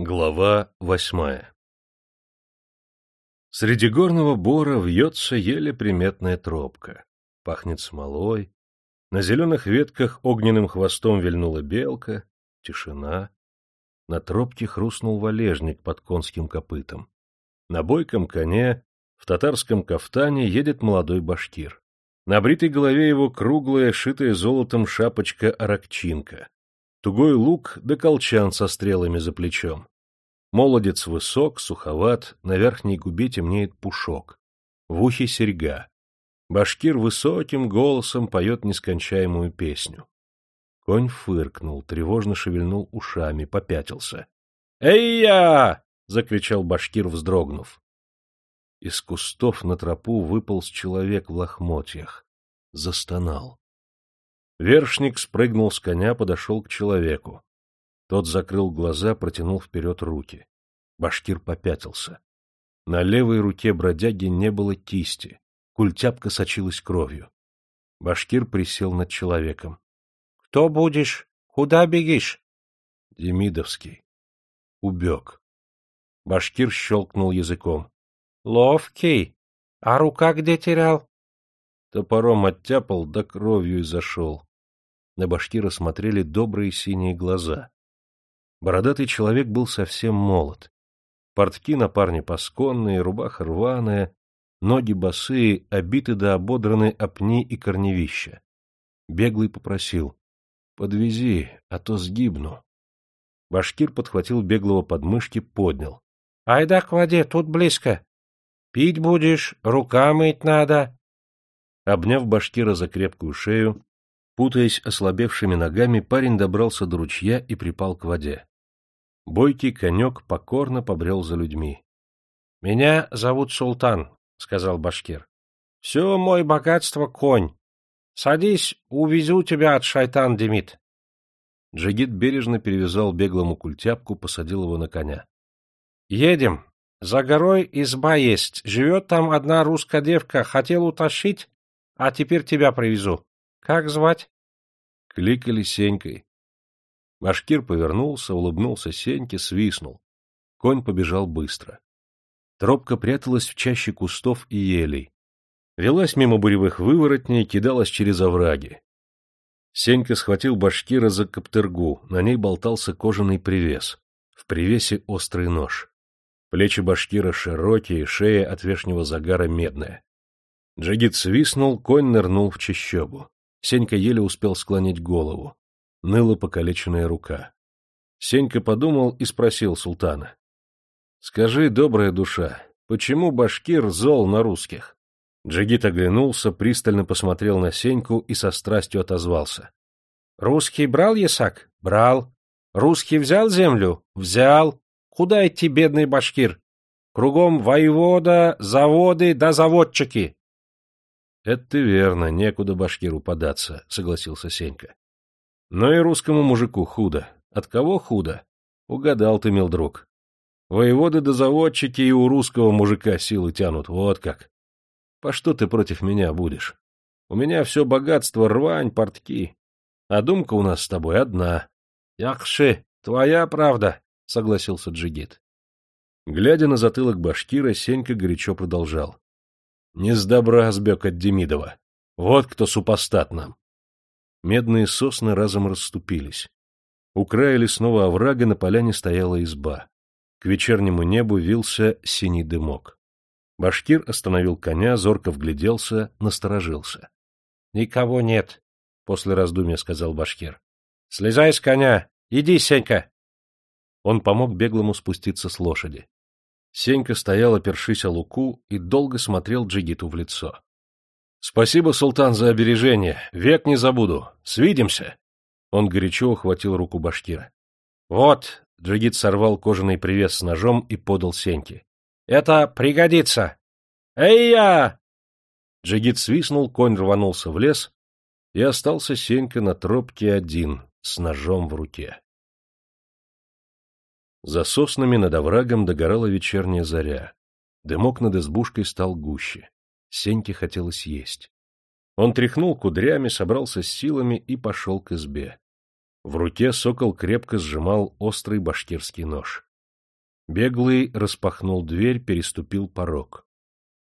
Глава восьмая Среди горного бора вьется еле приметная тропка. Пахнет смолой. На зеленых ветках огненным хвостом вильнула белка. Тишина. На тропке хрустнул валежник под конским копытом. На бойком коне, в татарском кафтане, едет молодой башкир. На бритой голове его круглая, шитая золотом шапочка-аракчинка тугой лук да колчан со стрелами за плечом. Молодец высок, суховат, на верхней губе темнеет пушок. В ухе серьга. Башкир высоким голосом поет нескончаемую песню. Конь фыркнул, тревожно шевельнул ушами, попятился. «Эй-я!» — закричал башкир, вздрогнув. Из кустов на тропу выполз человек в лохмотьях. Застонал. Вершник спрыгнул с коня, подошел к человеку. Тот закрыл глаза, протянул вперед руки. Башкир попятился. На левой руке бродяги не было кисти. Культяпка сочилась кровью. Башкир присел над человеком. — Кто будешь? Куда бегишь? — Демидовский. Убег. Башкир щелкнул языком. — Ловкий. А рука где терял? Топором оттяпал, да кровью и зашел. На башкира смотрели добрые синие глаза. Бородатый человек был совсем молод. Портки на парне пасконные, рубаха рваная, ноги босые, обиты до ободраны опни и корневища. Беглый попросил. — Подвези, а то сгибну. Башкир подхватил беглого подмышки, поднял. — Айда к воде, тут близко. Пить будешь, рука мыть надо. Обняв башкира за крепкую шею, Путаясь ослабевшими ногами, парень добрался до ручья и припал к воде. Бойкий конек покорно побрел за людьми. — Меня зовут Султан, — сказал башкир. — Все мое богатство — конь. Садись, увезу тебя от шайтан Демид. Джигит бережно перевязал беглому культяпку, посадил его на коня. — Едем. За горой изба есть. Живет там одна русская девка. Хотел утащить, а теперь тебя привезу. Как звать? Кликали Сенькой. Башкир повернулся, улыбнулся Сеньке, свистнул. Конь побежал быстро. Тропка пряталась в чаще кустов и елей. Велась мимо буревых выворотней, кидалась через овраги. Сенька схватил башкира за коптергу, на ней болтался кожаный привес. В привесе острый нож. Плечи башкира широкие, шея от вешнего загара медная. Джигит свистнул, конь нырнул в чащобу. Сенька еле успел склонить голову. Ныла покалеченная рука. Сенька подумал и спросил султана. — Скажи, добрая душа, почему башкир зол на русских? Джигит оглянулся, пристально посмотрел на Сеньку и со страстью отозвался. — Русский брал ясак? Брал. Русский взял землю? Взял. Куда идти, бедный башкир? Кругом воевода, заводы да заводчики. Это ты верно, некуда башкиру податься, согласился Сенька. Но и русскому мужику худо. От кого худо? Угадал ты, мил друг. Воеводы да заводчики и у русского мужика силы тянут, вот как. По что ты против меня будешь? У меня все богатство рвань, портки. А думка у нас с тобой одна. Якши, твоя правда, согласился Джигит. Глядя на затылок башкира, Сенька горячо продолжал. Не с добра сбег от Демидова. Вот кто супостат нам. Медные сосны разом расступились. У края лесного оврага на поляне стояла изба. К вечернему небу вился синий дымок. Башкир остановил коня, зорко вгляделся, насторожился. — Никого нет, — после раздумья сказал Башкир. — Слезай с коня! Иди, Сенька! Он помог беглому спуститься с лошади. Сенька стоял, опершись о луку, и долго смотрел Джигиту в лицо. — Спасибо, султан, за обережение. Век не забуду. Свидимся. Он горячо ухватил руку башкира. — Вот, — Джигит сорвал кожаный привес с ножом и подал Сеньке. — Это пригодится. — Эй-я! Джигит свистнул, конь рванулся в лес, и остался Сенька на тропке один, с ножом в руке. За соснами над оврагом догорала вечерняя заря. Дымок над избушкой стал гуще. Сеньке хотелось есть. Он тряхнул кудрями, собрался с силами и пошел к избе. В руке сокол крепко сжимал острый башкирский нож. Беглый распахнул дверь, переступил порог.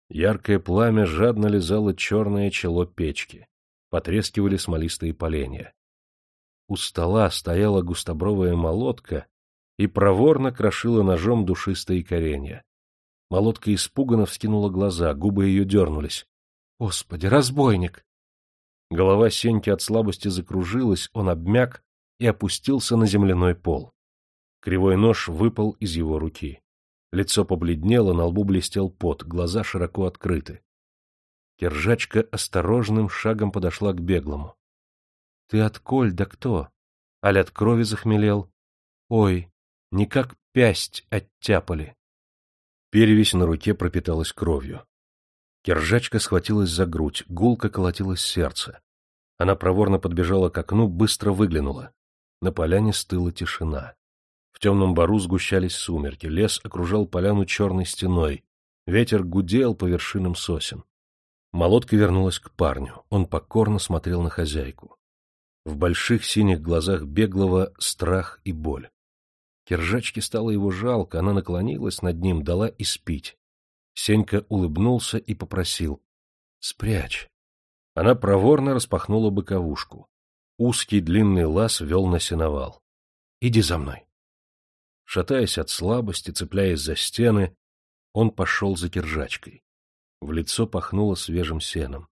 Яркое пламя жадно лизало черное чело печки. Потрескивали смолистые поленья. У стола стояла густобровая молотка и проворно крошила ножом душистые коренья. Молотка испуганно вскинула глаза, губы ее дернулись. — Господи, разбойник! Голова Сеньки от слабости закружилась, он обмяк и опустился на земляной пол. Кривой нож выпал из его руки. Лицо побледнело, на лбу блестел пот, глаза широко открыты. Кержачка осторожным шагом подошла к беглому. — Ты от коль, да кто? Аль от крови захмелел? Ой, не как пясть оттяпали. Перевесь на руке пропиталась кровью. Кержачка схватилась за грудь, гулко колотилось сердце. Она проворно подбежала к окну, быстро выглянула. На поляне стыла тишина. В темном бару сгущались сумерки, лес окружал поляну черной стеной, ветер гудел по вершинам сосен. Молодка вернулась к парню, он покорно смотрел на хозяйку. В больших синих глазах беглого страх и боль. Киржачке стало его жалко, она наклонилась над ним, дала испить. Сенька улыбнулся и попросил. — Спрячь. Она проворно распахнула боковушку. Узкий длинный лаз вел на сеновал. — Иди за мной. Шатаясь от слабости, цепляясь за стены, он пошел за киржачкой. В лицо пахнуло свежим сеном.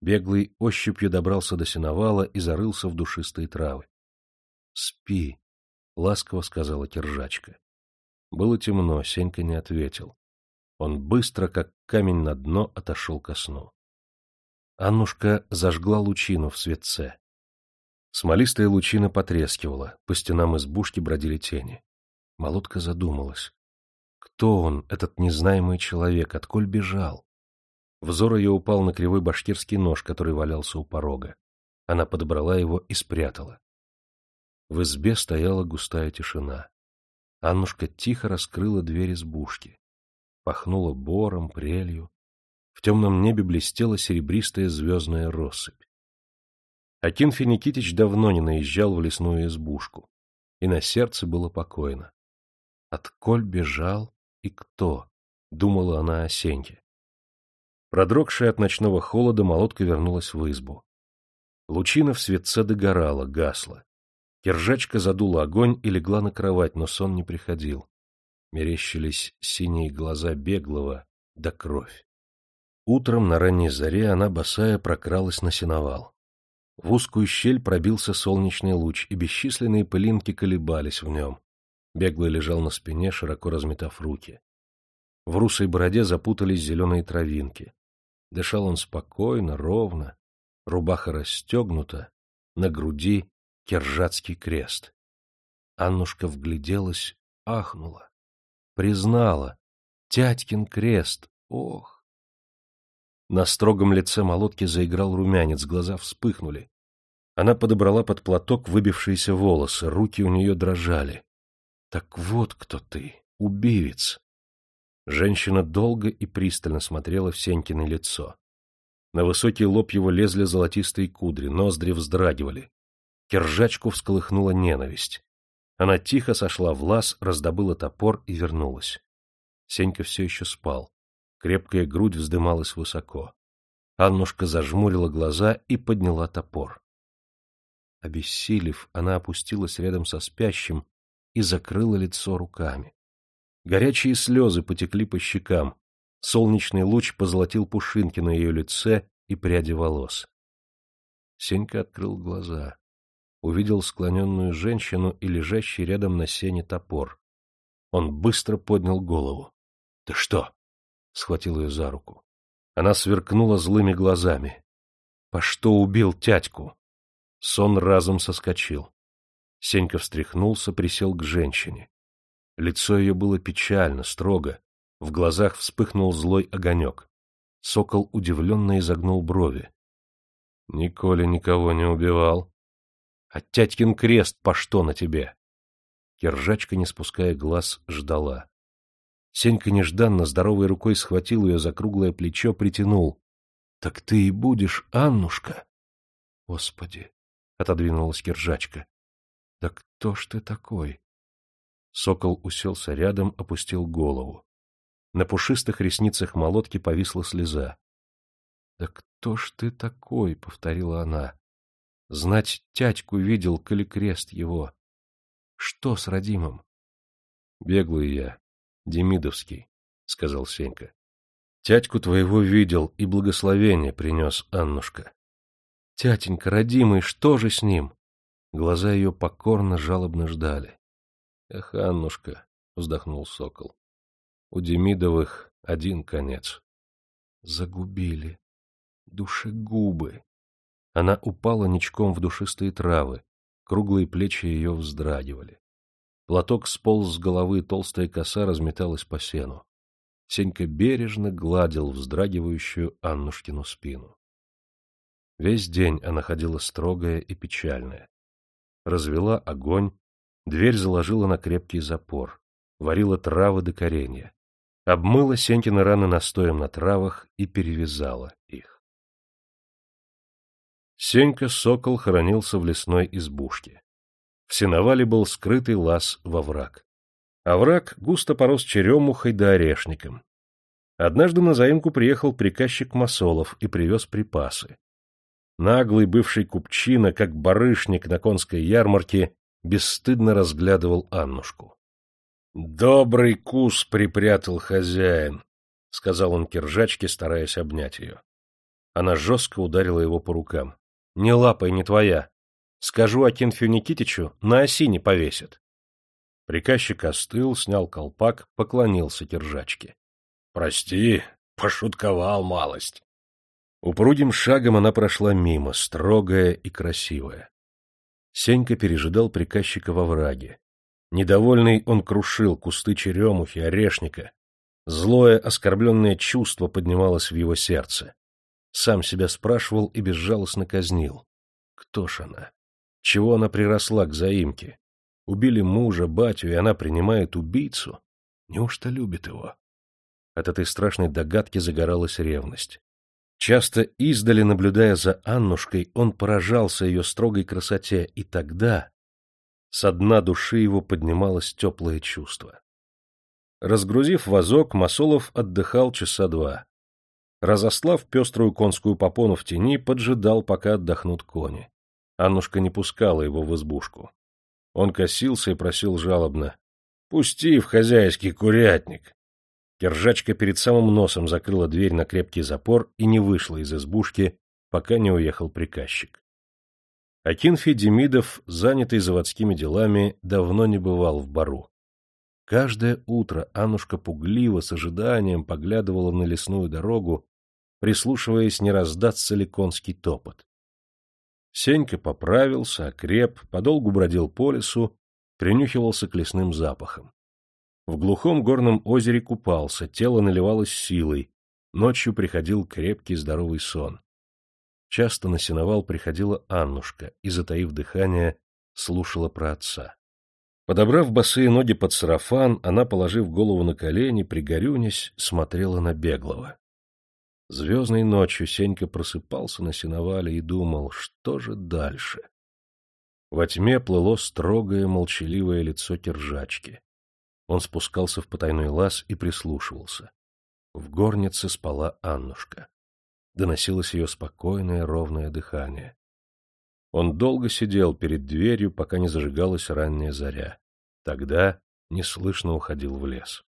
Беглый ощупью добрался до сеновала и зарылся в душистые травы. — Спи, — ласково сказала киржачка. Было темно, Сенька не ответил. Он быстро, как камень на дно, отошел ко сну. Аннушка зажгла лучину в светце. Смолистая лучина потрескивала, по стенам избушки бродили тени. Молодка задумалась. Кто он, этот незнаемый человек, отколь бежал? Взор ее упал на кривой башкирский нож, который валялся у порога. Она подобрала его и спрятала. В избе стояла густая тишина. Аннушка тихо раскрыла дверь избушки. Пахнула бором, прелью. В темном небе блестела серебристая звездная россыпь. Акинфий Никитич давно не наезжал в лесную избушку, и на сердце было покойно. Отколь бежал и кто? — думала она о Сеньке. Продрогшая от ночного холода, молотка вернулась в избу. Лучина в светце догорала, гасла. Киржачка задула огонь и легла на кровать, но сон не приходил. Мерещились синие глаза беглого да кровь. Утром на ранней заре она, босая, прокралась на сеновал. В узкую щель пробился солнечный луч, и бесчисленные пылинки колебались в нем. Беглый лежал на спине, широко разметав руки. В русой бороде запутались зеленые травинки. Дышал он спокойно, ровно, рубаха расстегнута, на груди кержатский крест. Аннушка вгляделась, ахнула, признала. Тятькин крест, ох! На строгом лице молотки заиграл румянец, глаза вспыхнули. Она подобрала под платок выбившиеся волосы, руки у нее дрожали. Так вот кто ты, убивец. Женщина долго и пристально смотрела в Сенькино лицо. На высокий лоб его лезли золотистые кудри, ноздри вздрагивали. Кержачку всколыхнула ненависть. Она тихо сошла в лаз, раздобыла топор и вернулась. Сенька все еще спал. Крепкая грудь вздымалась высоко. Аннушка зажмурила глаза и подняла топор. Обессилев, она опустилась рядом со спящим и закрыла лицо руками. Горячие слезы потекли по щекам, солнечный луч позолотил пушинки на ее лице и пряди волос. Сенька открыл глаза, увидел склоненную женщину и лежащий рядом на сене топор. Он быстро поднял голову. — Ты что? — схватил ее за руку. Она сверкнула злыми глазами. — По что убил тятьку? Сон разом соскочил. Сенька встряхнулся, присел к женщине. Лицо ее было печально, строго. В глазах вспыхнул злой огонек. Сокол удивленно изогнул брови. — Николя никого не убивал. — А тятькин крест по что на тебе? Киржачка, не спуская глаз, ждала. Сенька нежданно здоровой рукой схватил ее за круглое плечо, притянул. — Так ты и будешь, Аннушка? — Господи! — отодвинулась Киржачка. Да кто ж ты такой? Сокол уселся рядом, опустил голову. На пушистых ресницах молотки повисла слеза. — Да кто ж ты такой? — повторила она. — Знать, тятьку видел, коли крест его. Что с родимым? — Беглый я, Демидовский, — сказал Сенька. — Тятьку твоего видел и благословение принес Аннушка. — Тятенька, родимый, что же с ним? Глаза ее покорно, жалобно ждали. — Эх, Аннушка, — вздохнул сокол, — у Демидовых один конец. Загубили душегубы. Она упала ничком в душистые травы, круглые плечи ее вздрагивали. Платок сполз с головы, толстая коса разметалась по сену. Сенька бережно гладил вздрагивающую Аннушкину спину. Весь день она ходила строгая и печальная. Развела огонь, дверь заложила на крепкий запор, варила травы до коренья, обмыла Сенькины раны настоем на травах и перевязала их. Сенька Сокол хоронился в лесной избушке. В сеновале был скрытый лаз во враг. Овраг густо порос черемухой да орешником. Однажды на заимку приехал приказчик Масолов и привез припасы. Наглый бывший купчина, как барышник на конской ярмарке, бесстыдно разглядывал Аннушку. — Добрый кус припрятал хозяин, — сказал он киржачке, стараясь обнять ее. Она жестко ударила его по рукам. Не лапай, не твоя. Скажу Акинфию Никитичу, на осине повесят. Приказчик остыл, снял колпак, поклонился киржачке. — Прости, пошутковал малость. Упругим шагом она прошла мимо, строгая и красивая. Сенька пережидал приказчика во враге. Недовольный он крушил кусты черемухи, орешника. Злое, оскорбленное чувство поднималось в его сердце. Сам себя спрашивал и безжалостно казнил. Кто ж она? Чего она приросла к заимке? Убили мужа, батю, и она принимает убийцу? Неужто любит его? От этой страшной догадки загоралась ревность. Часто издали, наблюдая за Аннушкой, он поражался ее строгой красоте, и тогда со дна души его поднималось теплое чувство. Разгрузив вазок, Масолов отдыхал часа два. Разослав пеструю конскую попону в тени, поджидал, пока отдохнут кони. Аннушка не пускала его в избушку. Он косился и просил жалобно. — Пусти в хозяйский курятник. Киржачка перед самым носом закрыла дверь на крепкий запор и не вышла из избушки, пока не уехал приказчик. Акинфий Демидов, занятый заводскими делами, давно не бывал в бару. Каждое утро Аннушка пугливо, с ожиданием поглядывала на лесную дорогу, прислушиваясь, не раздастся ли конский топот. Сенька поправился, окреп, подолгу бродил по лесу, принюхивался к лесным запахам. В глухом горном озере купался, тело наливалось силой, ночью приходил крепкий здоровый сон. Часто на сеновал приходила Аннушка и, затаив дыхание, слушала про отца. Подобрав босые ноги под сарафан, она, положив голову на колени, пригорюнясь, смотрела на беглого. Звездной ночью Сенька просыпался на сеновале и думал, что же дальше. Во тьме плыло строгое, молчаливое лицо киржачки. Он спускался в потайной лаз и прислушивался. В горнице спала Аннушка. Доносилось ее спокойное, ровное дыхание. Он долго сидел перед дверью, пока не зажигалась ранняя заря. Тогда неслышно уходил в лес.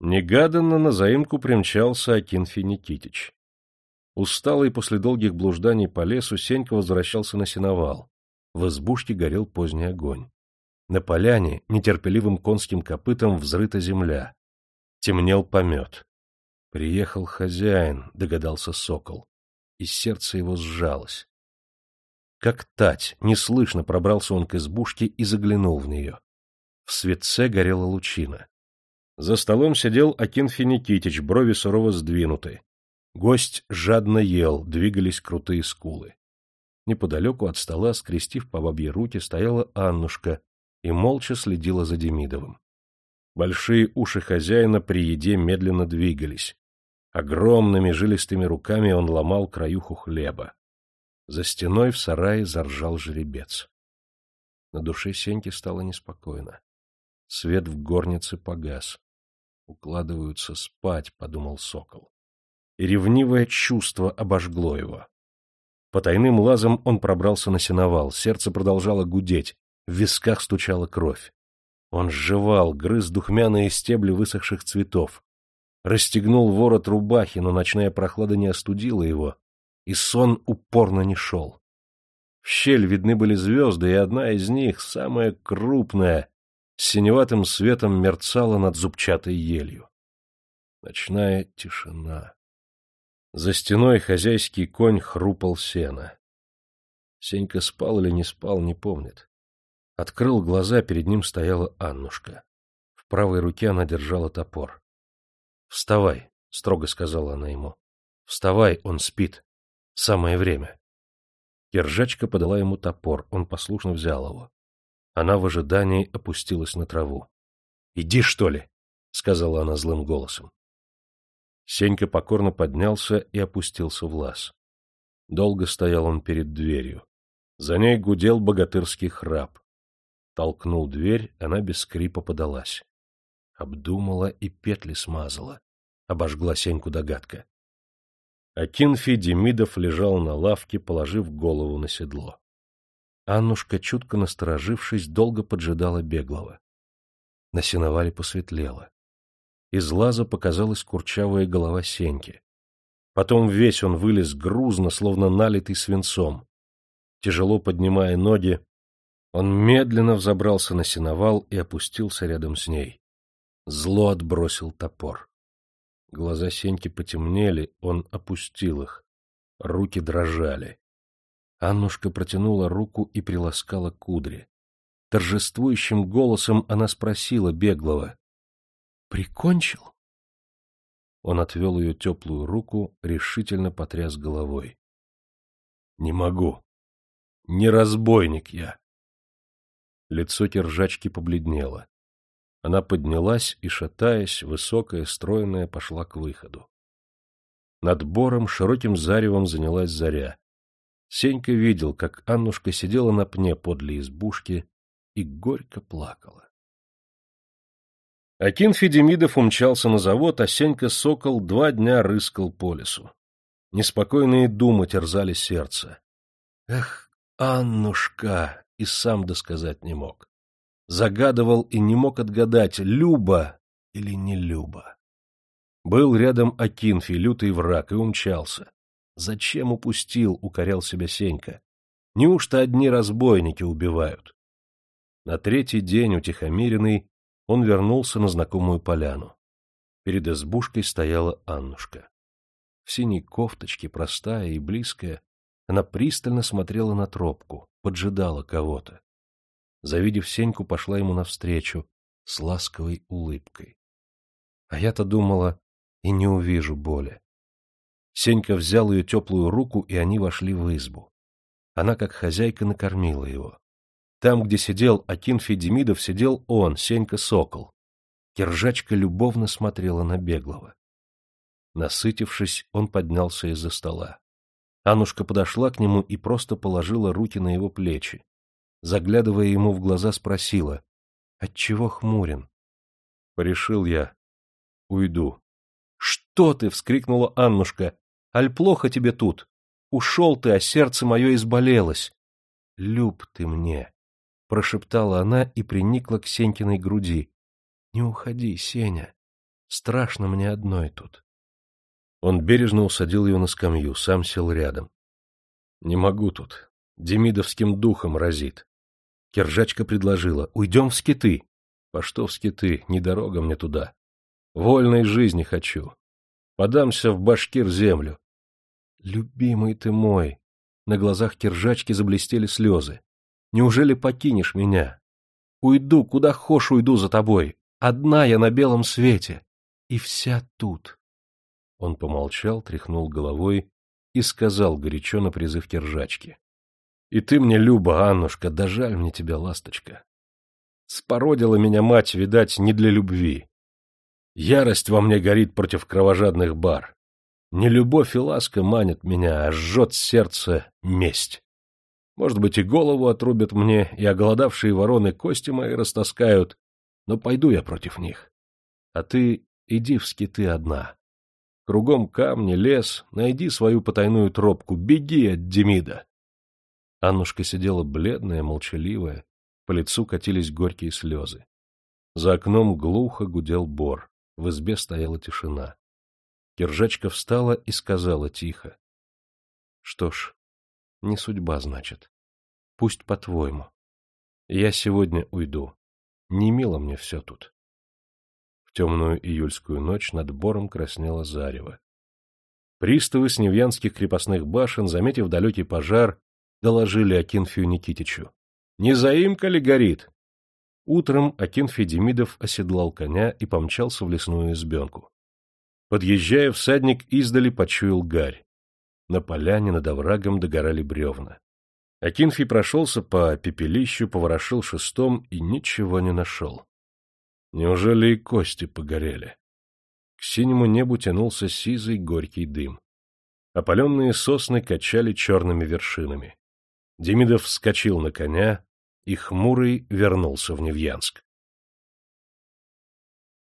Негаданно на заимку примчался Акинфий Никитич. Усталый после долгих блужданий по лесу, Сенька возвращался на сеновал. В избушке горел поздний огонь. На поляне нетерпеливым конским копытом взрыта земля. Темнел помет. Приехал хозяин, догадался сокол, и сердце его сжалось. Как тать, неслышно пробрался он к избушке и заглянул в нее. В светце горела лучина. За столом сидел Акинфий Никитич, брови сурово сдвинуты. Гость жадно ел, двигались крутые скулы. Неподалеку от стола, скрестив по бабье руки, стояла Аннушка и молча следила за Демидовым. Большие уши хозяина при еде медленно двигались. Огромными жилистыми руками он ломал краюху хлеба. За стеной в сарае заржал жеребец. На душе Сеньки стало неспокойно. Свет в горнице погас. Укладываются спать, — подумал сокол. И ревнивое чувство обожгло его. По тайным лазам он пробрался на сеновал, сердце продолжало гудеть, в висках стучала кровь. Он сживал, грыз духмяные стебли высохших цветов. Расстегнул ворот рубахи, но ночная прохлада не остудила его, и сон упорно не шел. В щель видны были звезды, и одна из них, самая крупная, синеватым светом мерцала над зубчатой елью. Ночная тишина. За стеной хозяйский конь хрупал сено. Сенька спал или не спал, не помнит. Открыл глаза, перед ним стояла Аннушка. В правой руке она держала топор. — Вставай, — строго сказала она ему. — Вставай, он спит. Самое время. Киржачка подала ему топор, он послушно взял его. Она в ожидании опустилась на траву. — Иди, что ли? — сказала она злым голосом. Сенька покорно поднялся и опустился в лаз. Долго стоял он перед дверью. За ней гудел богатырский храп. Толкнул дверь, она без скрипа подалась. Обдумала и петли смазала. Обожгла Сеньку догадка. Акинфий Демидов лежал на лавке, положив голову на седло. Аннушка, чутко насторожившись, долго поджидала беглого. На сеновале посветлело. Из лаза показалась курчавая голова Сеньки. Потом весь он вылез грузно, словно налитый свинцом. Тяжело поднимая ноги, он медленно взобрался на сеновал и опустился рядом с ней. Зло отбросил топор. Глаза Сеньки потемнели, он опустил их. Руки дрожали. Аннушка протянула руку и приласкала кудри. Торжествующим голосом она спросила беглого. Прикончил? Он отвел ее теплую руку, решительно потряс головой. — Не могу. Не разбойник я. Лицо киржачки побледнело. Она поднялась и, шатаясь, высокая, стройная, пошла к выходу. Над бором широким заревом занялась заря. Сенька видел, как Аннушка сидела на пне подле избушки и горько плакала. Акин Федемидов умчался на завод, а Сенька Сокол два дня рыскал по лесу. Неспокойные думы терзали сердце. Эх, Аннушка! И сам досказать не мог. Загадывал и не мог отгадать, Люба или не Люба. Был рядом Акинфи, лютый враг, и умчался. Зачем упустил, укорял себя Сенька. Неужто одни разбойники убивают? На третий день утихомиренный он вернулся на знакомую поляну. Перед избушкой стояла Аннушка. В синей кофточке, простая и близкая, она пристально смотрела на тропку, поджидала кого-то. Завидев Сеньку, пошла ему навстречу с ласковой улыбкой. А я-то думала, и не увижу боли. Сенька взял ее теплую руку, и они вошли в избу. Она, как хозяйка, накормила его. Там, где сидел Акинфий Демидов, сидел он, Сенька Сокол. Киржачка любовно смотрела на беглого. Насытившись, он поднялся из-за стола. Анушка подошла к нему и просто положила руки на его плечи. Заглядывая ему в глаза, спросила, «Отчего хмурен?» Порешил я. «Уйду». «Что ты?» — вскрикнула Аннушка. «Аль плохо тебе тут? Ушел ты, а сердце мое изболелось. Люб ты мне!» — прошептала она и приникла к Сенькиной груди. — Не уходи, Сеня. Страшно мне одной тут. Он бережно усадил ее на скамью, сам сел рядом. — Не могу тут. Демидовским духом разит. Кержачка предложила. — Уйдем в скиты. — По что в скиты? Не дорога мне туда. Вольной жизни хочу. Подамся в башкир землю. — Любимый ты мой! На глазах Кержачки заблестели слезы. Неужели покинешь меня? Уйду, куда хошь уйду за тобой. Одна я на белом свете. И вся тут. Он помолчал, тряхнул головой и сказал горячо на призыв киржачки. — И ты мне, Люба, Аннушка, да жаль мне тебя, ласточка. Спородила меня мать, видать, не для любви. Ярость во мне горит против кровожадных бар. Не любовь и ласка манят меня, а жжет сердце месть. Может быть, и голову отрубят мне, и оголодавшие вороны кости мои растаскают, но пойду я против них. А ты иди в скиты одна. Кругом камни, лес, найди свою потайную тропку, беги от Демида. Аннушка сидела бледная, молчаливая, по лицу катились горькие слезы. За окном глухо гудел бор, в избе стояла тишина. Киржачка встала и сказала тихо. — Что ж, не судьба, значит. Пусть по-твоему. Я сегодня уйду. Не мило мне все тут. В темную июльскую ночь над бором краснело зарево. Приставы с невьянских крепостных башен, заметив далекий пожар, доложили Акинфию Никитичу. — Не заимка ли горит? Утром Акинфий Демидов оседлал коня и помчался в лесную избенку. Подъезжая, всадник издали почуял гарь. На поляне над оврагом догорали бревна. Акинфий прошелся по пепелищу, поворошил шестом и ничего не нашел. Неужели и кости погорели? К синему небу тянулся сизый горький дым. Опаленные сосны качали черными вершинами. Демидов вскочил на коня и хмурый вернулся в Невьянск.